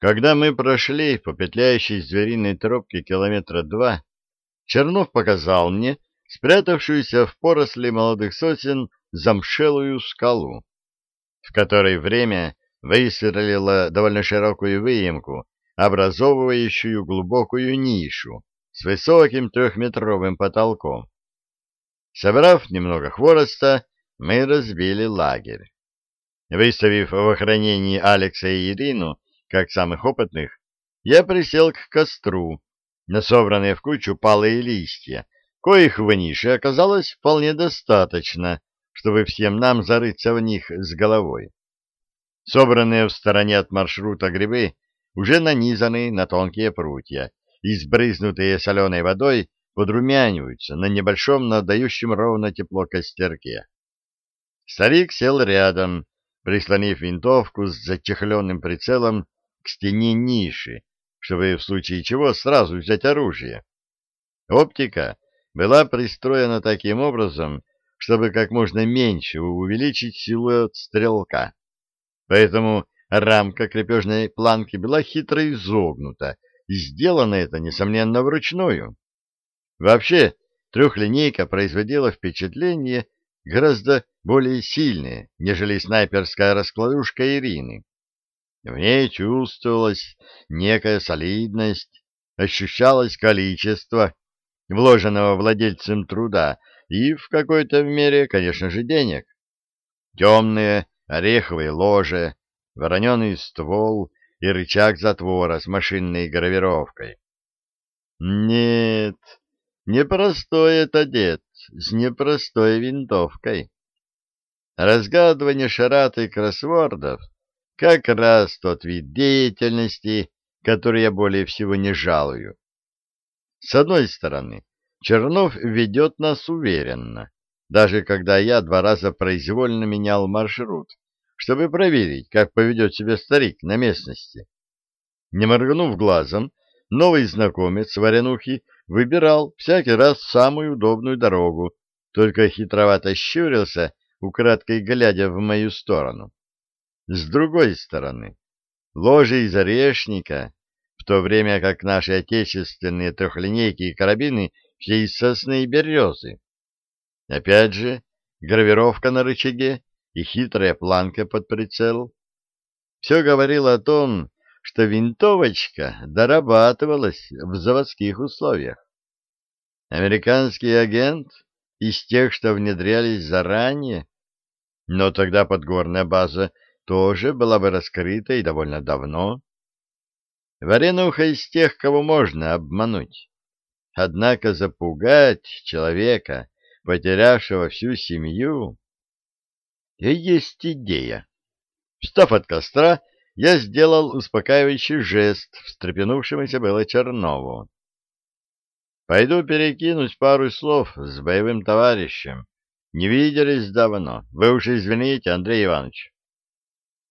Когда мы прошли по петляющей звериной тропке километра два, Чернов показал мне спрятавшуюся в поросли молодых сосен замшелую скалу, в которой время высверлило довольно широкую выемку, образовывающую глубокую нишу с высоким трехметровым потолком. Собрав немного хвороста, мы разбили лагерь. Выставив в охранении Алекса и Ирину, как самых опытных, я присел к костру, на собранные в кучу палые листья, коих в нише оказалось вполне достаточно, чтобы всем нам зарыться в них с головой. Собранные в стороне от маршрута грибы уже нанизаны на тонкие прутья и сбрызнутые соленой водой подрумяниваются на небольшом, но дающем ровно тепло костерке. Старик сел рядом, прислонив винтовку с зачехленным прицелом стене ниши, чтобы в случае чего сразу взять оружие. Оптика была пристроена таким образом, чтобы как можно меньше увеличить силуэт стрелка. Поэтому рамка крепежной планки была хитро изогнута, и сделано это, несомненно, вручную. Вообще, трехлинейка производила впечатление гораздо более сильное, нежели снайперская раскладушка Ирины. В ней чувствовалась некая солидность, ощущалось количество вложенного владельцем труда и в какой-то мере, конечно же, денег. Темные ореховые ложе, вороненый ствол и рычаг затвора с машинной гравировкой. Нет, непростой это дед с непростой винтовкой. Разгадывание шарат и кроссвордов — как раз тот вид деятельности, который я более всего не жалую. С одной стороны, Чернов ведет нас уверенно, даже когда я два раза произвольно менял маршрут, чтобы проверить, как поведет себя старик на местности. Не моргнув глазом, новый знакомец Варенухи выбирал всякий раз самую удобную дорогу, только хитровато щурился, украдкой глядя в мою сторону. С другой стороны, ложе из орешника, в то время как наши отечественные трехлинейки и карабины все из сосны и березы. Опять же, гравировка на рычаге и хитрая планка под прицел. Все говорило о том, что винтовочка дорабатывалась в заводских условиях. Американский агент из тех, что внедрялись заранее, но тогда подгорная база тоже была бы раскрыта и довольно давно. Варенуха из тех, кого можно обмануть. Однако запугать человека, потерявшего всю семью, и есть идея. Встав от костра, я сделал успокаивающий жест встрепенувшемуся было Чернову. Пойду перекинуть пару слов с боевым товарищем. Не виделись давно. Вы уж извините, Андрей Иванович.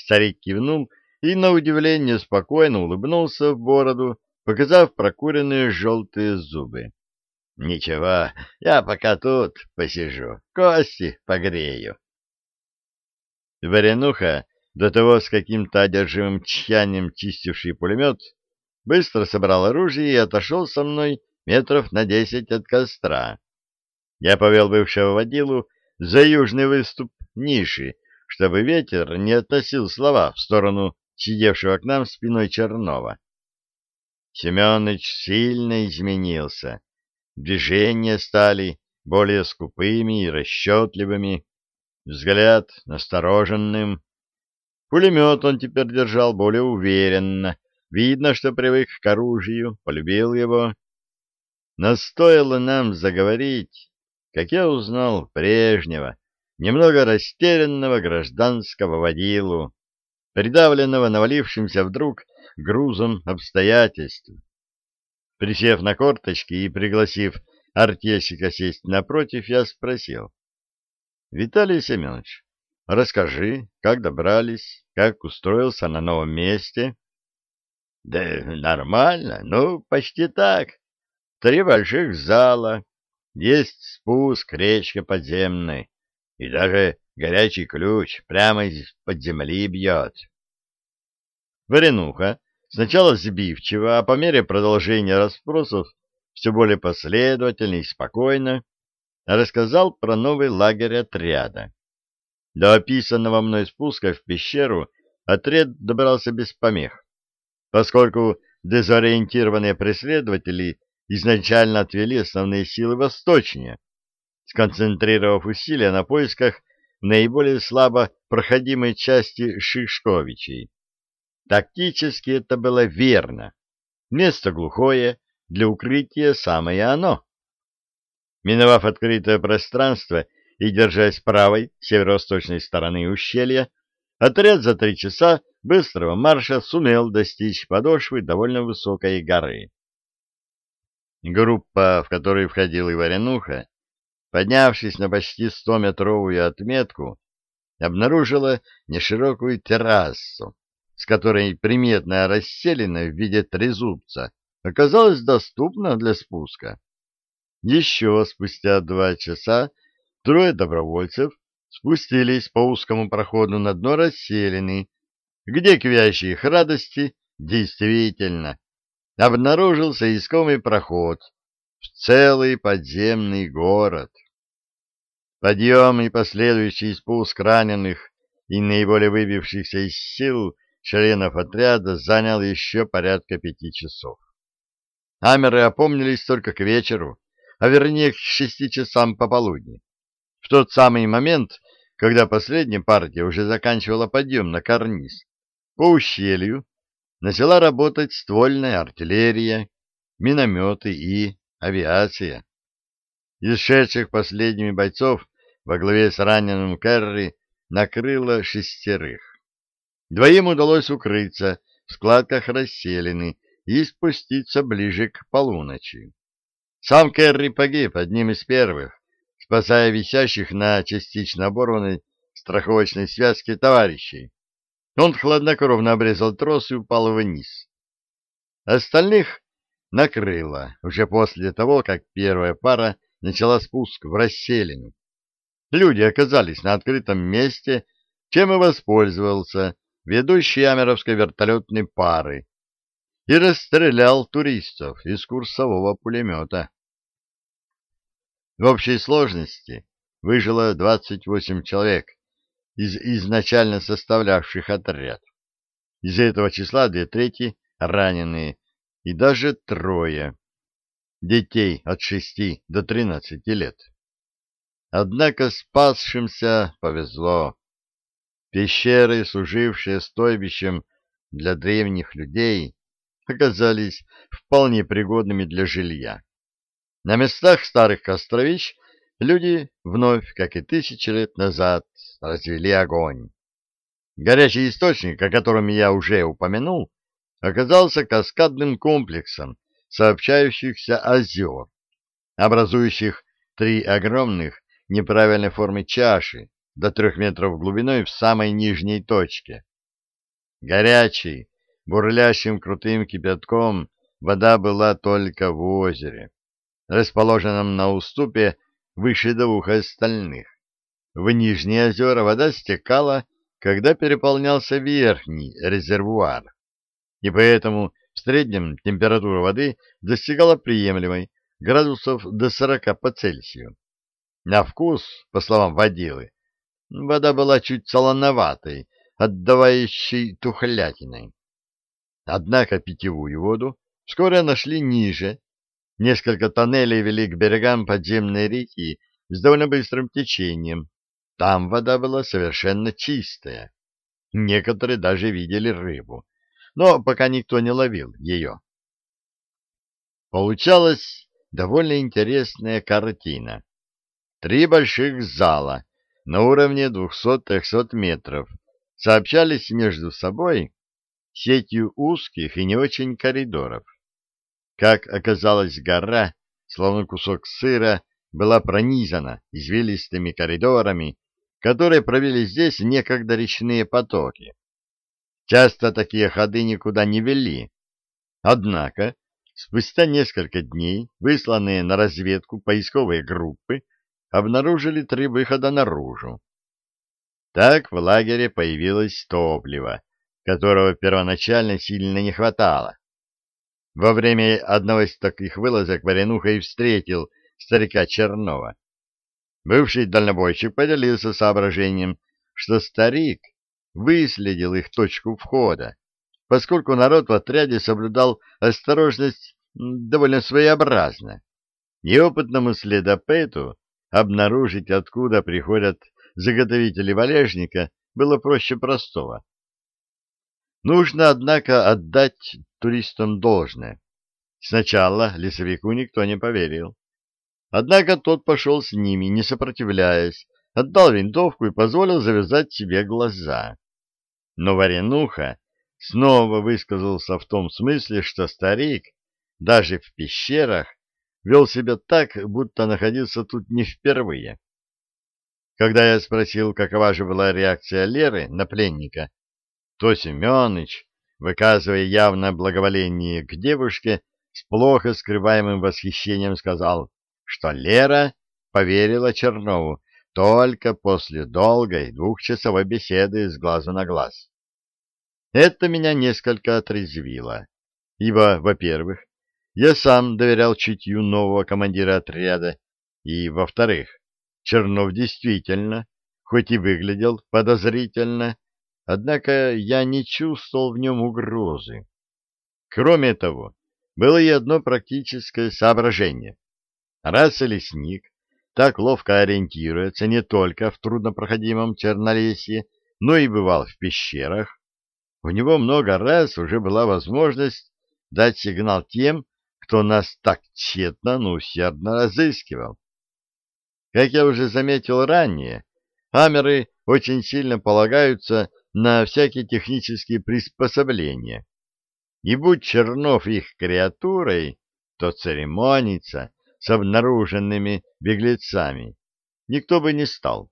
Старик кивнул и, на удивление, спокойно улыбнулся в бороду, показав прокуренные желтые зубы. — Ничего, я пока тут посижу, кости погрею. Варенуха, до того с каким-то одержимым тщанием чистивший пулемет, быстро собрал оружие и отошел со мной метров на десять от костра. Я повел бывшего водилу за южный выступ ниши, чтобы ветер не относил слова в сторону сидевшего к нам спиной Чернова. Семенович сильно изменился. Движения стали более скупыми и расчетливыми, взгляд настороженным. Пулемет он теперь держал более уверенно, видно, что привык к оружию, полюбил его. Но стоило нам заговорить, как я узнал прежнего, немного растерянного гражданского водилу, придавленного навалившимся вдруг грузом обстоятельств. Присев на корточки и пригласив артельщика сесть напротив, я спросил. — Виталий Семенович, расскажи, как добрались, как устроился на новом месте? — Да нормально, ну, почти так. Три больших зала, есть спуск к речке подземной, и даже горячий ключ прямо из-под земли бьет. Варенуха Сначала сбивчиво, а по мере продолжения расспросов все более последовательно и спокойно рассказал про новый лагерь отряда. До описанного мной спуска в пещеру отряд добрался без помех, поскольку дезориентированные преследователи изначально отвели основные силы восточнее, сконцентрировав усилия на поисках наиболее слабо проходимой части Шишковичей. Тактически это было верно. Место глухое, для укрытия самое оно. Миновав открытое пространство и держась правой, северо-восточной стороны ущелья, отряд за три часа быстрого марша сумел достичь подошвы довольно высокой горы. Группа, в которую входил и Варенуха, поднявшись на почти стометровую отметку, обнаружила неширокую террасу, с которой приметная расселена в виде трезубца оказалась доступна для спуска. Еще спустя два часа трое добровольцев спустились по узкому проходу на дно расселены, где к вящей их радости действительно обнаружился искомый проход в целый подземный город. Подъем и последующий спуск раненых и наиболее выбившихся из сил членов отряда занял еще порядка пяти часов. Амеры опомнились только к вечеру, а вернее к шести часам пополудни. В тот самый момент, когда последняя партия уже заканчивала подъем на карниз, по ущелью начала работать ствольная артиллерия, минометы и авиация. Из шедших последними бойцов во главе с раненым Керри накрыло шестерых. Двоим удалось укрыться в складках расселены и спуститься ближе к полуночи. Сам Керри погиб одним из первых, спасая висящих на частично оборванной страховочной связке товарищей. Он хладнокровно обрезал трос и упал вниз. Остальных накрыло уже после того, как первая пара начала спуск в расселину. Люди оказались на открытом месте, чем и воспользовался ведущий амеровской вертолетной пары и расстрелял туристов из курсового пулемета. В общей сложности выжило 28 человек из изначально составлявших отряд. Из этого числа две трети раненые и даже трое детей от 6 до 13 лет. Однако спасшимся повезло. Пещеры, служившие стойбищем для древних людей, оказались вполне пригодными для жилья. На местах старых костровищ люди вновь, как и тысячи лет назад, развели огонь. Горячий источник, о котором я уже упомянул, оказался каскадным комплексом сообщающихся озер, образующих три огромных неправильной формы чаши до трех метров глубиной в самой нижней точке. Горячий, бурлящим крутым кипятком вода была только в озере, расположенном на уступе выше двух остальных. В нижние озера вода стекала, когда переполнялся верхний резервуар, и поэтому в среднем температура воды достигала приемлемой градусов до 40 по Цельсию. На вкус, по словам водилы, вода была чуть солоноватой, отдавающей тухлятиной. Однако питьевую воду вскоре нашли ниже. Несколько тоннелей вели к берегам подземной реки с довольно быстрым течением. Там вода была совершенно чистая. Некоторые даже видели рыбу, но пока никто не ловил ее. Получалась довольно интересная картина. Три больших зала на уровне 200-300 метров сообщались между собой сетью узких и не очень коридоров. Как оказалось, гора, словно кусок сыра, была пронизана извилистыми коридорами, которые провели здесь некогда речные потоки. Часто такие ходы никуда не вели. Однако, спустя несколько дней, высланные на разведку поисковые группы обнаружили три выхода наружу. Так в лагере появилось топливо, которого первоначально сильно не хватало. Во время одного из таких вылазок Варенуха и встретил старика Чернова. Бывший дальнобойщик поделился соображением, что старик выследил их точку входа, поскольку народ в отряде соблюдал осторожность довольно своеобразно. Неопытному следопыту обнаружить, откуда приходят заготовители валежника, было проще простого. Нужно, однако, отдать туристам должное. Сначала лесовику никто не поверил. Однако тот пошел с ними, не сопротивляясь, отдал винтовку и позволил завязать себе глаза. Но Варенуха снова высказался в том смысле, что старик даже в пещерах вел себя так, будто находился тут не впервые. Когда я спросил, какова же была реакция Леры на пленника, то Семеныч, выказывая явно благоволение к девушке, с плохо скрываемым восхищением сказал, что Лера поверила Чернову только после долгой двухчасовой беседы с глазу на глаз. Это меня несколько отрезвило, ибо, во-первых, я сам доверял чутью нового командира отряда, и, во-вторых, Чернов действительно, хоть и выглядел подозрительно, однако я не чувствовал в нем угрозы. Кроме того, было и одно практическое соображение. Раз лесник так ловко ориентируется не только в труднопроходимом Чернолесье, но и бывал в пещерах, у него много раз уже была возможность дать сигнал тем, кто нас так тщетно, но усердно разыскивал. Как я уже заметил ранее, амеры очень сильно полагаются на всякие технические приспособления. И будь Чернов их креатурой, то церемониться с обнаруженными беглецами никто бы не стал.